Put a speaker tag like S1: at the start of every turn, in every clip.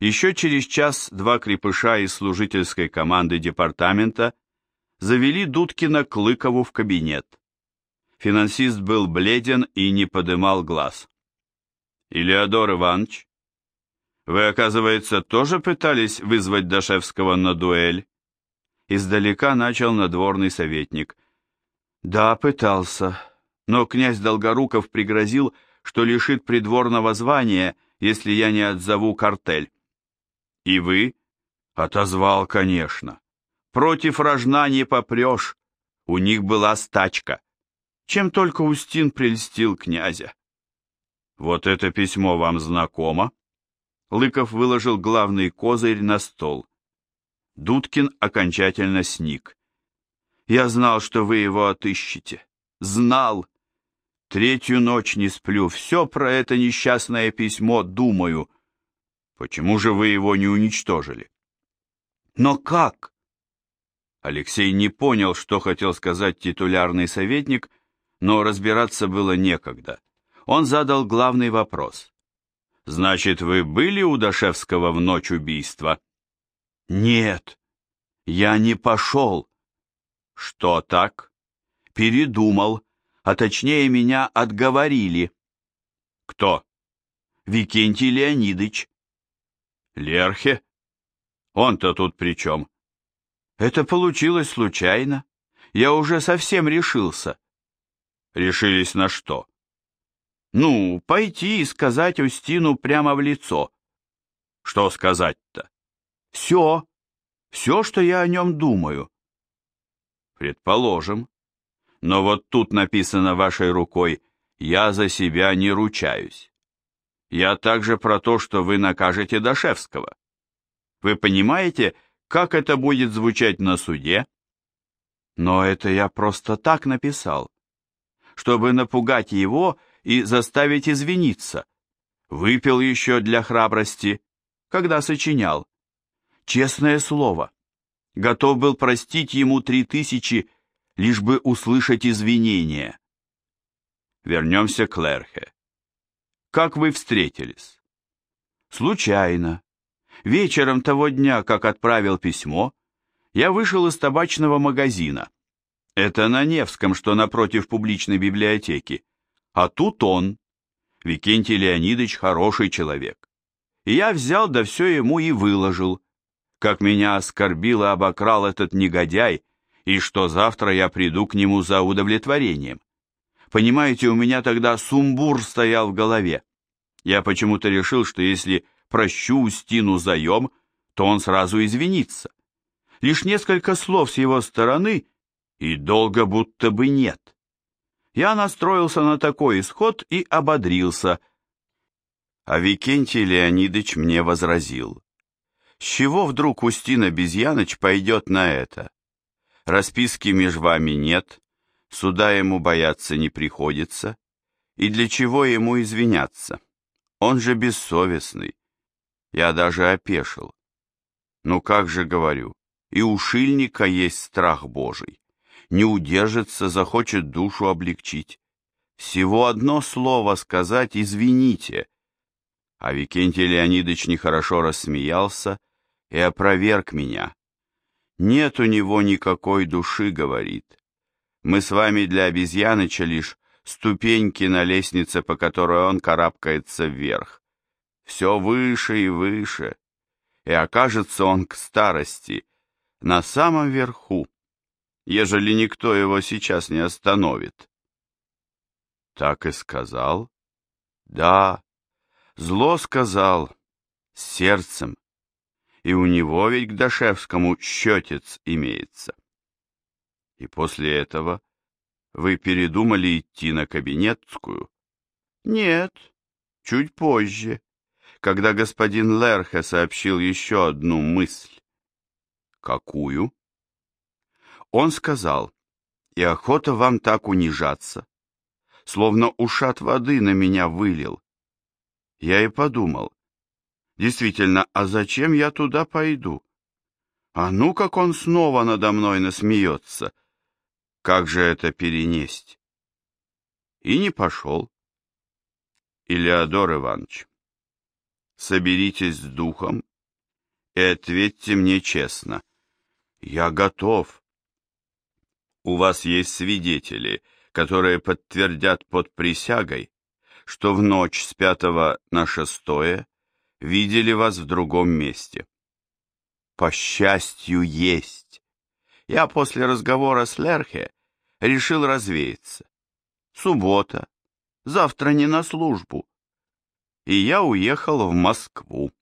S1: Еще через час два крепыша из служительской команды департамента завели Дудкина Клыкову в кабинет. Финансист был бледен и не подымал глаз. «Илеодор Иванович, вы, оказывается, тоже пытались вызвать Дашевского на дуэль?» Издалека начал надворный советник. «Да, пытался, но князь Долгоруков пригрозил, что лишит придворного звания, если я не отзову картель». «И вы?» «Отозвал, конечно. Против рожна не попрешь. У них была стачка. Чем только Устин прельстил князя». «Вот это письмо вам знакомо?» Лыков выложил главный козырь на стол. Дудкин окончательно сник. «Я знал, что вы его отыщете. Знал. Третью ночь не сплю, все про это несчастное письмо думаю. Почему же вы его не уничтожили?» «Но как?» Алексей не понял, что хотел сказать титулярный советник, но разбираться было некогда. Он задал главный вопрос. «Значит, вы были у Дашевского в ночь убийства?» «Нет, я не пошел». «Что так?» «Передумал, а точнее меня отговорили». «Кто?» «Викентий Леонидович». «Лерхе? Он-то тут при чем?» «Это получилось случайно. Я уже совсем решился». «Решились на что?» Ну, пойти и сказать Устину прямо в лицо. Что сказать-то? Все. Все, что я о нем думаю. Предположим. Но вот тут написано вашей рукой «Я за себя не ручаюсь». Я также про то, что вы накажете Дашевского. Вы понимаете, как это будет звучать на суде? Но это я просто так написал, чтобы напугать его и заставить извиниться. Выпил еще для храбрости, когда сочинял. Честное слово, готов был простить ему три тысячи, лишь бы услышать извинения. Вернемся к Лерхе. Как вы встретились? Случайно. Вечером того дня, как отправил письмо, я вышел из табачного магазина. Это на Невском, что напротив публичной библиотеки. А тут он, Викентий Леонидович, хороший человек. И я взял да все ему и выложил, как меня оскорбил и обокрал этот негодяй, и что завтра я приду к нему за удовлетворением. Понимаете, у меня тогда сумбур стоял в голове. Я почему-то решил, что если прощу Устину заем, то он сразу извинится. Лишь несколько слов с его стороны, и долго будто бы нет. Я настроился на такой исход и ободрился. А Викентий Леонидович мне возразил. С чего вдруг Устин Обезьяныч пойдет на это? Расписки меж вами нет, суда ему бояться не приходится, и для чего ему извиняться? Он же бессовестный. Я даже опешил. Ну как же говорю, и у шильника есть страх Божий не удержится, захочет душу облегчить. Всего одно слово сказать «извините». А Викентий Леонидович нехорошо рассмеялся и опроверг меня. «Нет у него никакой души», — говорит. «Мы с вами для обезьяныча лишь ступеньки на лестнице, по которой он карабкается вверх. Все выше и выше, и окажется он к старости на самом верху ежели никто его сейчас не остановит. Так и сказал? Да, зло сказал, сердцем. И у него ведь к Дашевскому счетец имеется. И после этого вы передумали идти на кабинетскую? Нет, чуть позже, когда господин Лерхе сообщил еще одну мысль. Какую? Он сказал, «И охота вам так унижаться, словно ушат воды на меня вылил». Я и подумал, действительно, а зачем я туда пойду? А ну, как он снова надо мной насмеется. Как же это перенесть? И не пошел. Илеодор Иванович, соберитесь с духом и ответьте мне честно. Я готов. У вас есть свидетели, которые подтвердят под присягой, что в ночь с пятого на шестое видели вас в другом месте. По счастью, есть. Я после разговора с Лерхе решил развеяться. Суббота. Завтра не на службу. И я уехал в Москву.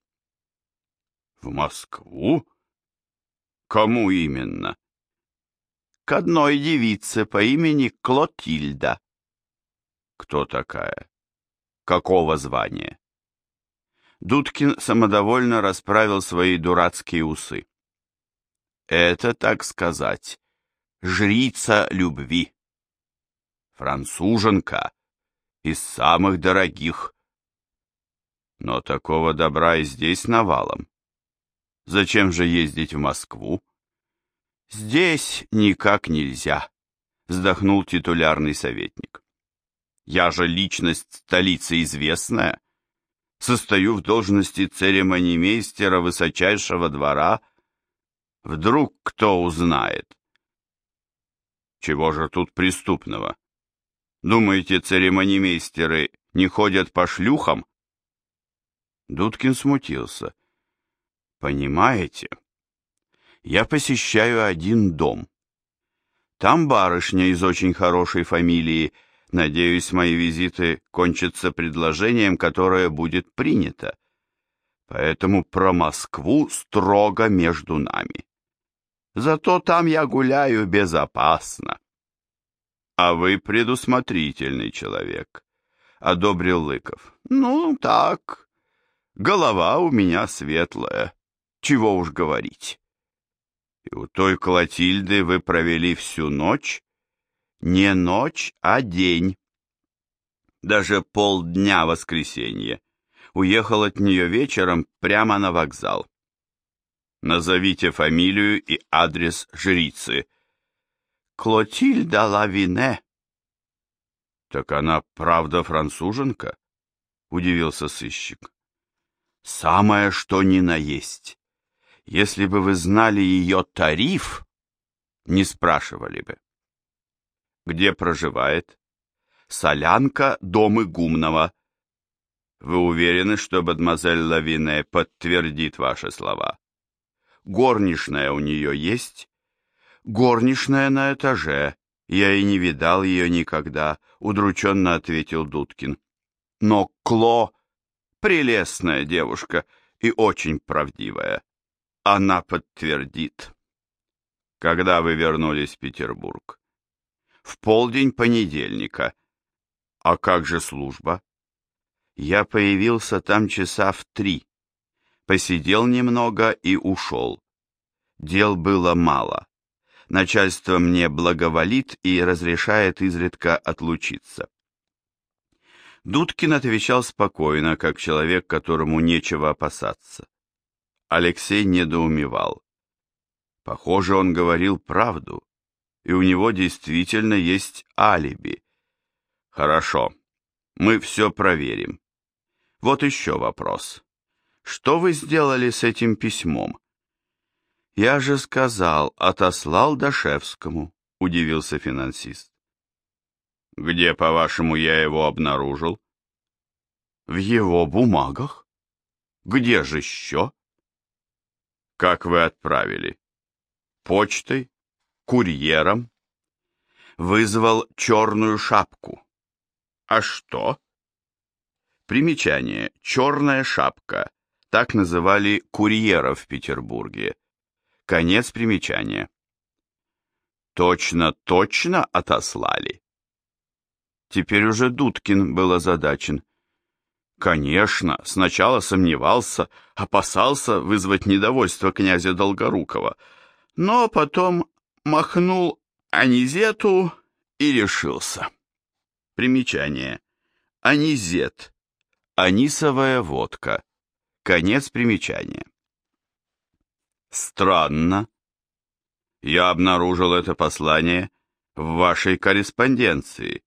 S1: В Москву? Кому именно? К одной девице по имени Клотильда. Кто такая? Какого звания? Дудкин самодовольно расправил свои дурацкие усы. Это, так сказать, жрица любви. Француженка из самых дорогих. Но такого добра и здесь навалом. Зачем же ездить в Москву? Здесь никак нельзя, вздохнул титулярный советник. Я же личность столицы известная. Состою в должности церемонимейстера высочайшего двора. Вдруг кто узнает? Чего же тут преступного? Думаете, церемонимейстеры не ходят по шлюхам? Дудкин смутился. Понимаете, я посещаю один дом. Там барышня из очень хорошей фамилии. Надеюсь, мои визиты кончатся предложением, которое будет принято. Поэтому про Москву строго между нами. Зато там я гуляю безопасно. А вы предусмотрительный человек, — одобрил Лыков. Ну, так, голова у меня светлая. Чего уж говорить. И у той Клотильды вы провели всю ночь? Не ночь, а день. Даже полдня воскресенье. Уехал от нее вечером прямо на вокзал. Назовите фамилию и адрес жрицы. Клотильда Лавине. Так она правда француженка? Удивился сыщик. Самое что ни на есть. Если бы вы знали ее тариф, не спрашивали бы. Где проживает? Солянка, дом Игумного. Вы уверены, что мадемуазель Лавине подтвердит ваши слова? Горничная у нее есть? Горничная на этаже. Я и не видал ее никогда, удрученно ответил Дудкин. Но Кло — прелестная девушка и очень правдивая. Она подтвердит. Когда вы вернулись в Петербург? В полдень понедельника. А как же служба? Я появился там часа в три. Посидел немного и ушел. Дел было мало. Начальство мне благоволит и разрешает изредка отлучиться. Дудкин отвечал спокойно, как человек, которому нечего опасаться. Алексей недоумевал. Похоже, он говорил правду, и у него действительно есть алиби. Хорошо, мы все проверим. Вот еще вопрос. Что вы сделали с этим письмом? Я же сказал, отослал Дашевскому, удивился финансист. Где, по-вашему, я его обнаружил? В его бумагах. Где же еще? Как вы отправили? Почтой? Курьером? Вызвал черную шапку. А что? Примечание. Черная шапка. Так называли курьеров в Петербурге. Конец примечания. Точно-точно отослали? Теперь уже Дудкин был озадачен. Конечно, сначала сомневался, опасался вызвать недовольство князя Долгорукова, но потом махнул Анизету и решился. Примечание. Анизет. Анисовая водка. Конец примечания. Странно. Я обнаружил это послание в вашей корреспонденции,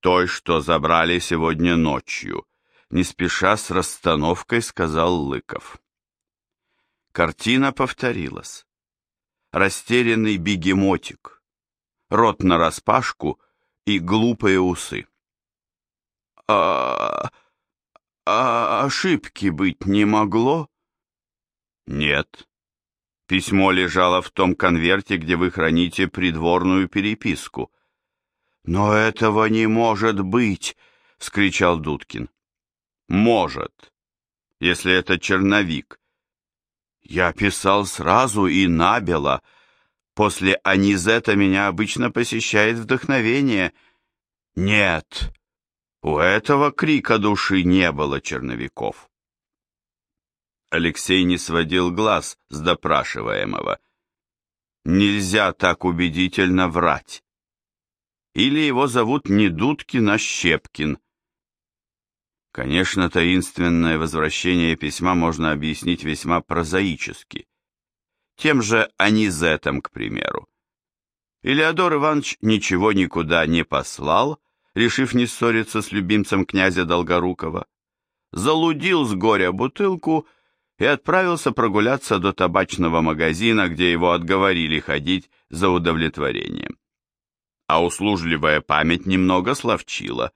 S1: той, что забрали сегодня ночью не спеша с расстановкой сказал Лыков. Картина повторилась. Растерянный бегемотик, рот нараспашку и глупые усы. «А, а ошибки быть не могло?» «Нет». Письмо лежало в том конверте, где вы храните придворную переписку. «Но этого не может быть!» — скричал Дудкин. «Может, если это черновик. Я писал сразу и набело. После Анизета меня обычно посещает вдохновение. Нет, у этого крика души не было черновиков». Алексей не сводил глаз с допрашиваемого. Нельзя так убедительно врать или его зовут не Дудкин, а Щепкин. Конечно, таинственное возвращение письма можно объяснить весьма прозаически. Тем же Анизетом, к примеру. Илеодор Иванович ничего никуда не послал, решив не ссориться с любимцем князя Долгорукова, залудил с горя бутылку и отправился прогуляться до табачного магазина, где его отговорили ходить за удовлетворением а услужливая память немного словчила.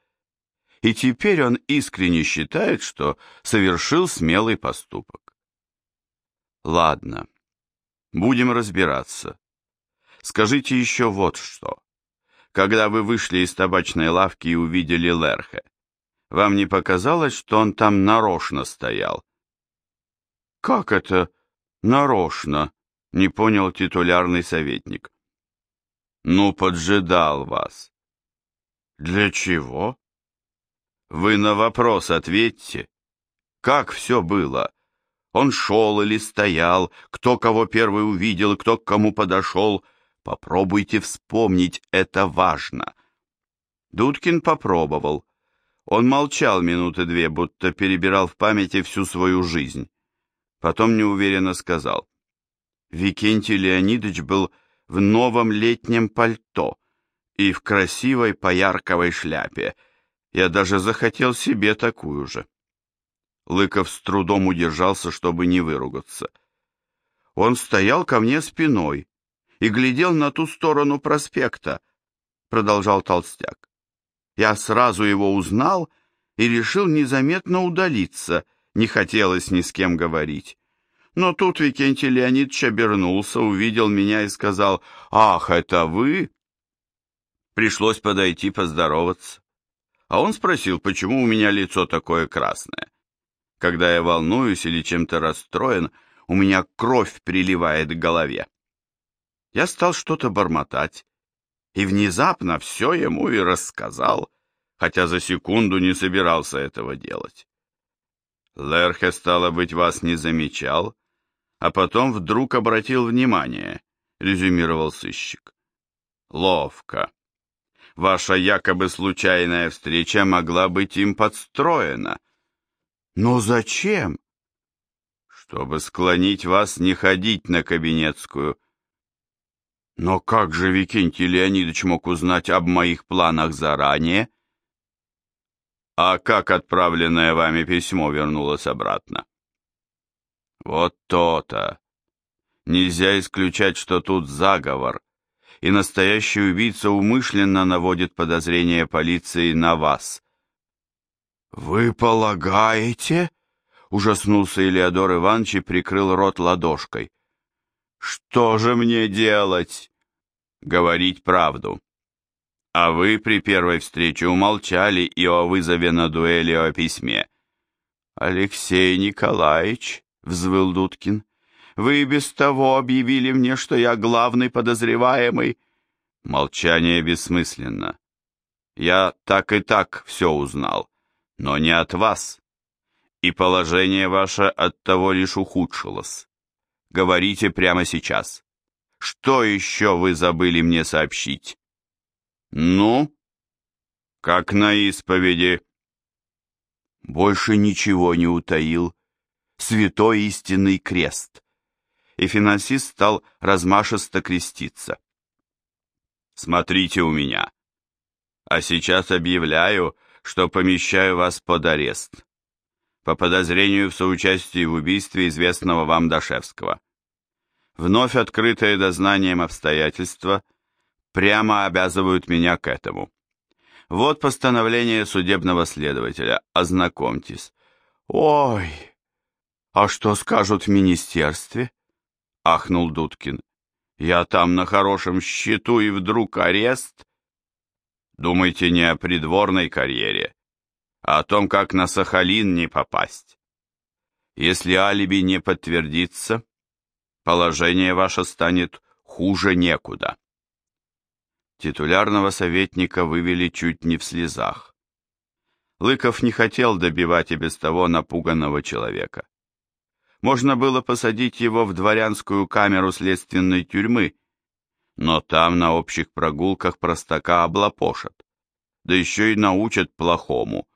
S1: И теперь он искренне считает, что совершил смелый поступок. Ладно, будем разбираться. Скажите еще вот что. Когда вы вышли из табачной лавки и увидели Лерхе, вам не показалось, что он там нарочно стоял? Как это нарочно? Не понял титулярный советник. Ну, поджидал вас. Для чего? Вы на вопрос ответьте. Как все было? Он шел или стоял, кто кого первый увидел, кто к кому подошел. Попробуйте вспомнить, это важно. Дудкин попробовал. Он молчал минуты две, будто перебирал в памяти всю свою жизнь. Потом неуверенно сказал. Викентий Леонидович был в новом летнем пальто и в красивой поярковой шляпе. Я даже захотел себе такую же. Лыков с трудом удержался, чтобы не выругаться. Он стоял ко мне спиной и глядел на ту сторону проспекта, продолжал Толстяк. Я сразу его узнал и решил незаметно удалиться, не хотелось ни с кем говорить. Но тут Викентий Леонидович обернулся, увидел меня и сказал, «Ах, это вы?» Пришлось подойти поздороваться. А он спросил, почему у меня лицо такое красное. Когда я волнуюсь или чем-то расстроен, у меня кровь приливает к голове. Я стал что-то бормотать, и внезапно все ему и рассказал, хотя за секунду не собирался этого делать. Лерхе, стало быть, вас не замечал, а потом вдруг обратил внимание, резюмировал сыщик. Ловко. Ваша якобы случайная встреча могла быть им подстроена. Но зачем? Чтобы склонить вас не ходить на Кабинетскую. Но как же Викентий Леонидович мог узнать об моих планах заранее? А как отправленное вами письмо вернулось обратно? Вот то-то. Нельзя исключать, что тут заговор, и настоящий убийца умышленно наводит подозрение полиции на вас. «Вы полагаете?» — ужаснулся Илеодор Иванович и прикрыл рот ладошкой. «Что же мне делать?» «Говорить правду. А вы при первой встрече умолчали и о вызове на дуэли о письме». «Алексей Николаевич», — взвыл Дудкин. «Вы без того объявили мне, что я главный подозреваемый». Молчание бессмысленно. Я так и так все узнал, но не от вас. И положение ваше от того лишь ухудшилось. Говорите прямо сейчас. Что еще вы забыли мне сообщить? Ну, как на исповеди. Больше ничего не утаил, святой истинный крест. И финансист стал размашисто креститься. Смотрите у меня. А сейчас объявляю, что помещаю вас под арест. по подозрению в соучастии в убийстве известного вам Дашевского. Вновь открытые дознанием обстоятельства прямо обязывают меня к этому. Вот постановление судебного следователя, ознакомьтесь. Ой, а что скажут в министерстве? Ахнул Дудкин. Я там на хорошем счету и вдруг арест? Думайте не о придворной карьере, а о том, как на Сахалин не попасть. Если алиби не подтвердится, положение ваше станет хуже некуда. Титулярного советника вывели чуть не в слезах. Лыков не хотел добивать и без того напуганного человека. Можно было посадить его в дворянскую камеру следственной тюрьмы, но там на общих прогулках простака облапошат, да еще и научат плохому,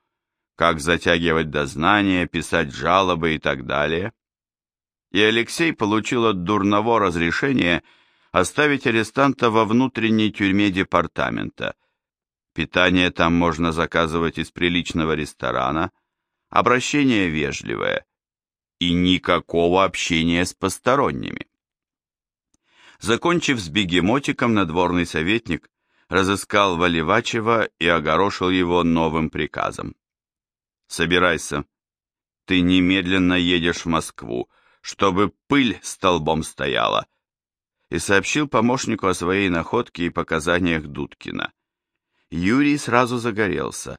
S1: как затягивать дознание, писать жалобы и так далее. И Алексей получил от дурного разрешения оставить арестанта во внутренней тюрьме департамента. Питание там можно заказывать из приличного ресторана, обращение вежливое и никакого общения с посторонними. Закончив с бегемотиком, надворный советник разыскал Валивачева и огорошил его новым приказом. «Собирайся. Ты немедленно едешь в Москву, чтобы пыль столбом стояла, и сообщил помощнику о своей находке и показаниях Дудкина. Юрий сразу загорелся.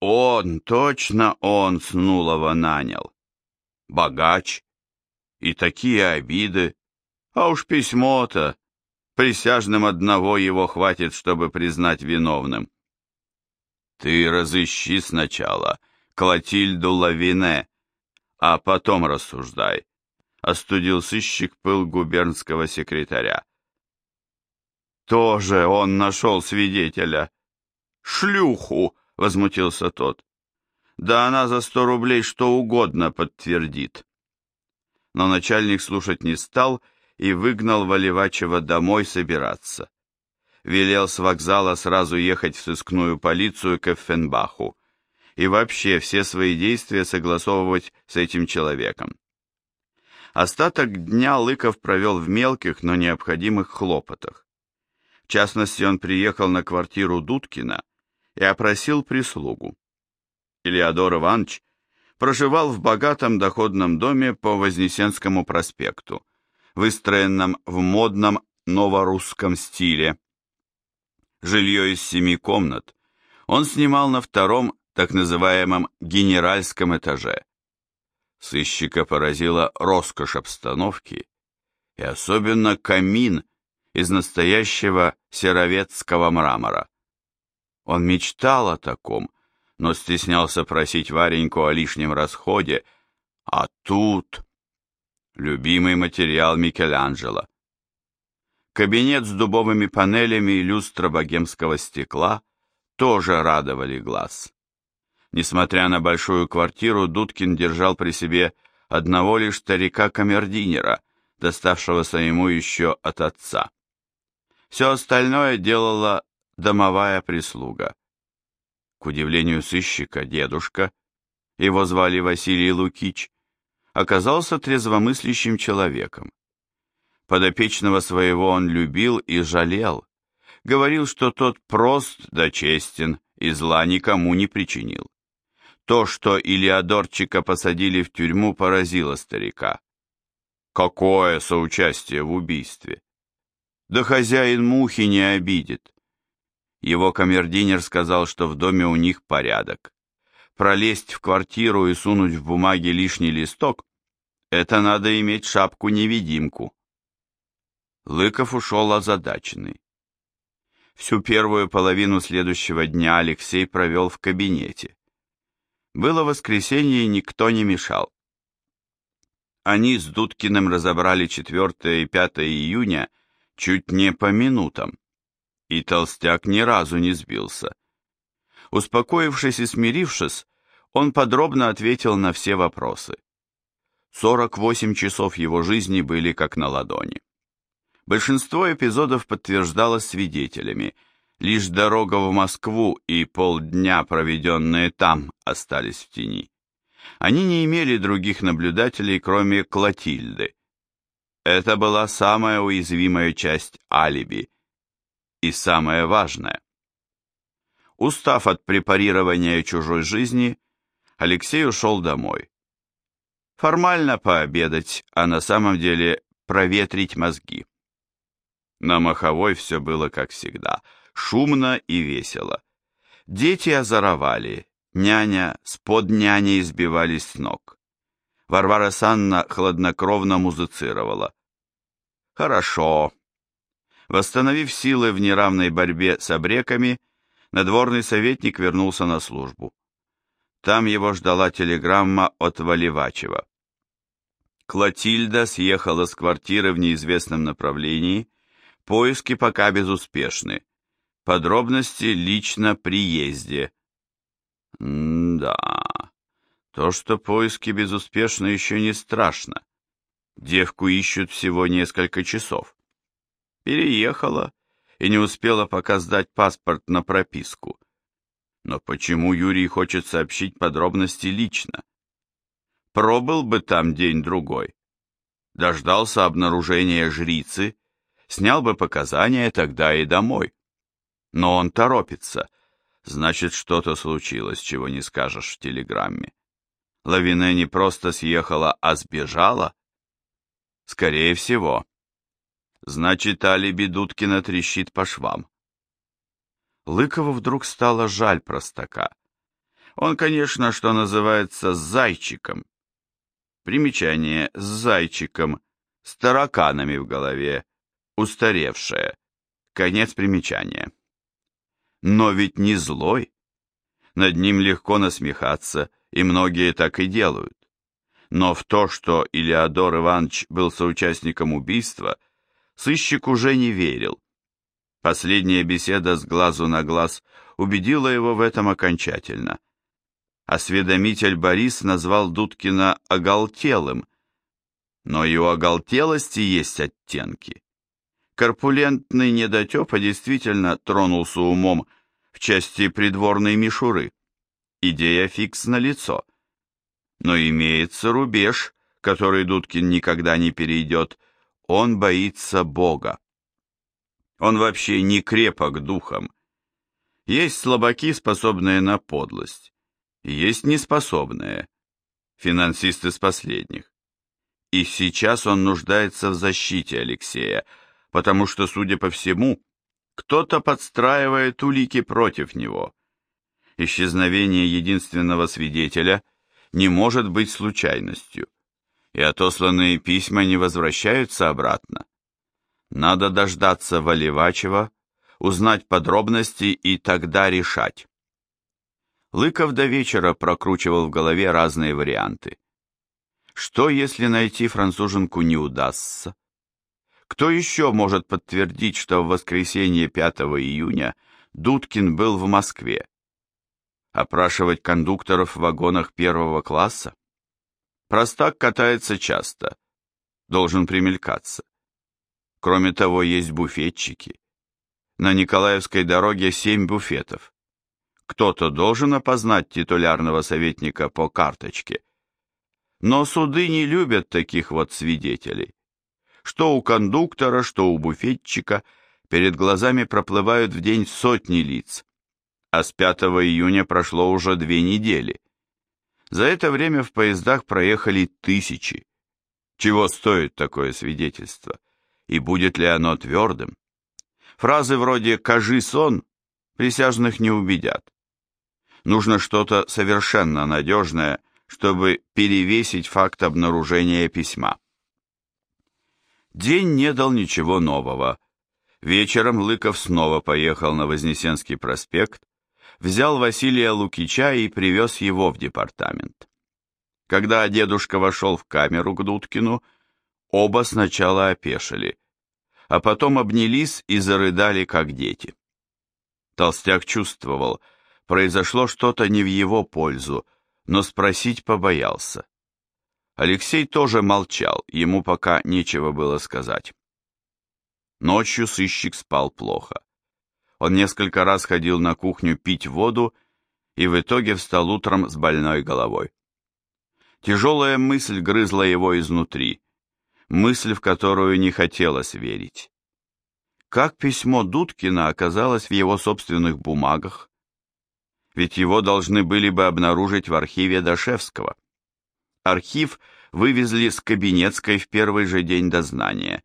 S1: Он, точно он Снулова нанял. Богач. И такие обиды. А уж письмо-то. Присяжным одного его хватит, чтобы признать виновным. Ты разыщи сначала Клотильду Лавине, а потом рассуждай остудил сыщик пыл губернского секретаря. Тоже он нашел свидетеля. Шлюху, возмутился тот. Да она за сто рублей что угодно подтвердит. Но начальник слушать не стал и выгнал Валивачева домой собираться. Велел с вокзала сразу ехать в сыскную полицию к Эффенбаху и вообще все свои действия согласовывать с этим человеком. Остаток дня Лыков провел в мелких, но необходимых хлопотах. В частности, он приехал на квартиру Дудкина и опросил прислугу. Илеодор Иванович проживал в богатом доходном доме по Вознесенскому проспекту, выстроенном в модном новорусском стиле. Жилье из семи комнат он снимал на втором, так называемом генеральском этаже. Сыщика поразила роскошь обстановки и особенно камин из настоящего серовецкого мрамора. Он мечтал о таком, но стеснялся просить Вареньку о лишнем расходе, а тут любимый материал Микеланджело. Кабинет с дубовыми панелями и люстра богемского стекла тоже радовали глаз. Несмотря на большую квартиру, Дудкин держал при себе одного лишь старика-камердинера, доставшегося ему еще от отца. Все остальное делала домовая прислуга. К удивлению сыщика, дедушка, его звали Василий Лукич, оказался трезвомыслящим человеком. Подопечного своего он любил и жалел, говорил, что тот прост да честен и зла никому не причинил. То, что Илиадорчика посадили в тюрьму, поразило старика. Какое соучастие в убийстве? Да хозяин мухи не обидит. Его камердинер сказал, что в доме у них порядок. Пролезть в квартиру и сунуть в бумаге лишний листок — это надо иметь шапку-невидимку. Лыков ушел озадаченный. Всю первую половину следующего дня Алексей провел в кабинете. Было воскресенье, и никто не мешал. Они с Дудкиным разобрали 4 и 5 июня чуть не по минутам, и толстяк ни разу не сбился. Успокоившись и смирившись, он подробно ответил на все вопросы. 48 часов его жизни были как на ладони. Большинство эпизодов подтверждалось свидетелями – Лишь дорога в Москву и полдня, проведенные там, остались в тени. Они не имели других наблюдателей, кроме Клотильды. Это была самая уязвимая часть алиби и самая важная. Устав от препарирования чужой жизни, Алексей ушел домой. Формально пообедать, а на самом деле проветрить мозги. На Маховой все было как всегда, шумно и весело. Дети озоровали, няня с подняней сбивались с ног. Варвара Санна хладнокровно музицировала. Хорошо. Восстановив силы в неравной борьбе с обреками, надворный советник вернулся на службу. Там его ждала телеграмма от Валивачева. Клотильда съехала с квартиры в неизвестном направлении, поиски пока безуспешны. Подробности лично приезде. да, то, что поиски безуспешны, еще не страшно. Девку ищут всего несколько часов. Переехала и не успела пока сдать паспорт на прописку. Но почему Юрий хочет сообщить подробности лично? Пробыл бы там день-другой. Дождался обнаружения жрицы, снял бы показания тогда и домой. Но он торопится. Значит, что-то случилось, чего не скажешь в телеграмме. Лавине не просто съехала, а сбежала? Скорее всего. Значит, алиби Дудкина трещит по швам. Лыкову вдруг стало жаль простака. Он, конечно, что называется, с зайчиком. Примечание с зайчиком, с тараканами в голове, устаревшее. Конец примечания. Но ведь не злой. Над ним легко насмехаться, и многие так и делают. Но в то, что Илеодор Иванович был соучастником убийства, сыщик уже не верил. Последняя беседа с глазу на глаз убедила его в этом окончательно. Осведомитель Борис назвал Дудкина оголтелым, но и у оголтелости есть оттенки. Корпулентный недотепа действительно тронулся умом в части придворной мишуры. Идея фикс на лицо. Но имеется рубеж, который Дудкин никогда не перейдет. Он боится Бога. Он вообще не крепок духом. Есть слабаки, способные на подлость. Есть неспособные. Финансисты из последних. И сейчас он нуждается в защите Алексея, потому что, судя по всему, кто-то подстраивает улики против него. Исчезновение единственного свидетеля не может быть случайностью, и отосланные письма не возвращаются обратно. Надо дождаться Валивачева, узнать подробности и тогда решать. Лыков до вечера прокручивал в голове разные варианты. Что, если найти француженку не удастся? Кто еще может подтвердить, что в воскресенье 5 июня Дудкин был в Москве? Опрашивать кондукторов в вагонах первого класса? Простак катается часто, должен примелькаться. Кроме того, есть буфетчики. На Николаевской дороге семь буфетов. Кто-то должен опознать титулярного советника по карточке. Но суды не любят таких вот свидетелей. Что у кондуктора, что у буфетчика перед глазами проплывают в день сотни лиц. А с 5 июня прошло уже две недели. За это время в поездах проехали тысячи. Чего стоит такое свидетельство? И будет ли оно твердым? Фразы вроде «кажи сон» присяжных не убедят. Нужно что-то совершенно надежное, чтобы перевесить факт обнаружения письма. День не дал ничего нового. Вечером Лыков снова поехал на Вознесенский проспект, взял Василия Лукича и привез его в департамент. Когда дедушка вошел в камеру к Дудкину, оба сначала опешили, а потом обнялись и зарыдали, как дети. Толстяк чувствовал, произошло что-то не в его пользу, но спросить побоялся. Алексей тоже молчал, ему пока нечего было сказать. Ночью сыщик спал плохо. Он несколько раз ходил на кухню пить воду и в итоге встал утром с больной головой. Тяжелая мысль грызла его изнутри, мысль, в которую не хотелось верить. Как письмо Дудкина оказалось в его собственных бумагах? Ведь его должны были бы обнаружить в архиве Дашевского. Архив вывезли с Кабинетской в первый же день дознания,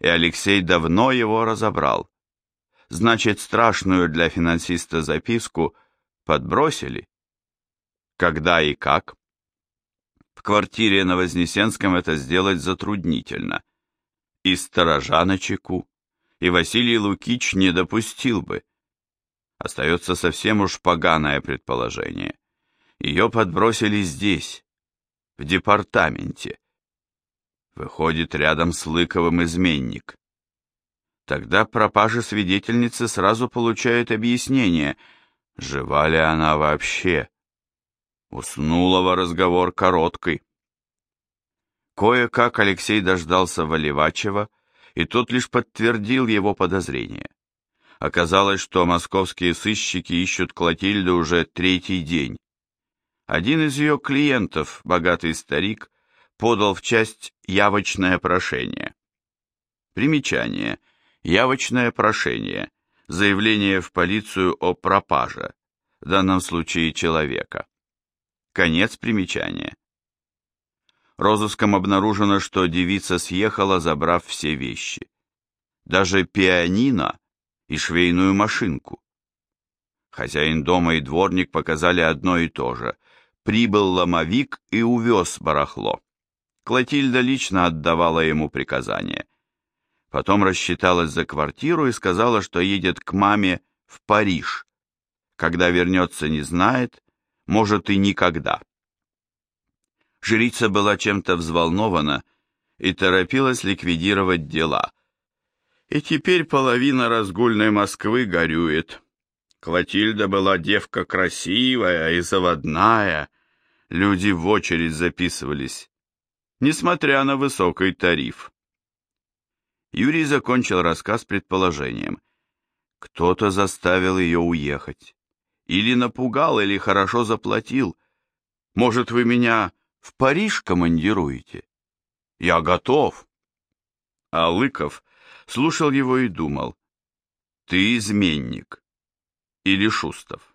S1: и Алексей давно его разобрал. Значит, страшную для финансиста записку подбросили? Когда и как? В квартире на Вознесенском это сделать затруднительно. И сторожа на чеку, и Василий Лукич не допустил бы. Остается совсем уж поганое предположение. Ее подбросили здесь, в департаменте. Выходит, рядом с Лыковым изменник. Тогда пропажа свидетельницы сразу получает объяснение, жива ли она вообще. Уснула разговор короткий. Кое-как Алексей дождался Валивачева, и тот лишь подтвердил его подозрения. Оказалось, что московские сыщики ищут Клотильду уже третий день. Один из ее клиентов, богатый старик, подал в часть явочное прошение. Примечание. Явочное прошение. Заявление в полицию о пропаже, в данном случае человека. Конец примечания. Розыском обнаружено, что девица съехала, забрав все вещи. Даже пианино и швейную машинку. Хозяин дома и дворник показали одно и то же. Прибыл ломовик и увез барахло. Клотильда лично отдавала ему приказания. Потом рассчиталась за квартиру и сказала, что едет к маме в Париж. Когда вернется, не знает, может и никогда. Жрица была чем-то взволнована и торопилась ликвидировать дела, и теперь половина разгульной Москвы горюет. Клотильда была девка красивая и заводная. Люди в очередь записывались, несмотря на высокий тариф. Юрий закончил рассказ предположением. Кто-то заставил ее уехать. Или напугал, или хорошо заплатил. Может, вы меня в Париж командируете? Я готов. А Лыков слушал его и думал, ты изменник или Шустов?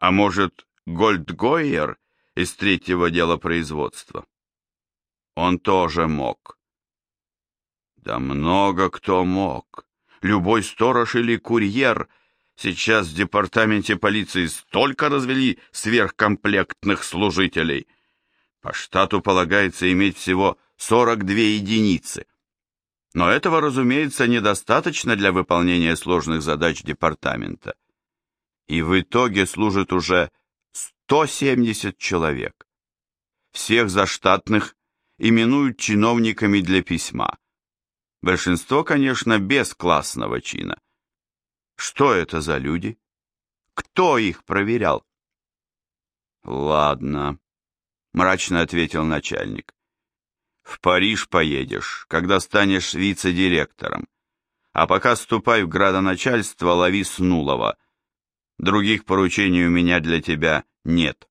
S1: А может, Гольдгойер из третьего дела производства? Он тоже мог. Да много кто мог. Любой сторож или курьер. Сейчас в департаменте полиции столько развели сверхкомплектных служителей. По штату полагается иметь всего 42 единицы. Но этого, разумеется, недостаточно для выполнения сложных задач департамента. И в итоге служит уже 170 человек. Всех заштатных именуют чиновниками для письма. Большинство, конечно, без классного чина. Что это за люди? Кто их проверял? Ладно, мрачно ответил начальник. В Париж поедешь, когда станешь вице-директором. А пока ступай в градоначальство, лови Снулова. Других поручений у меня для тебя нет.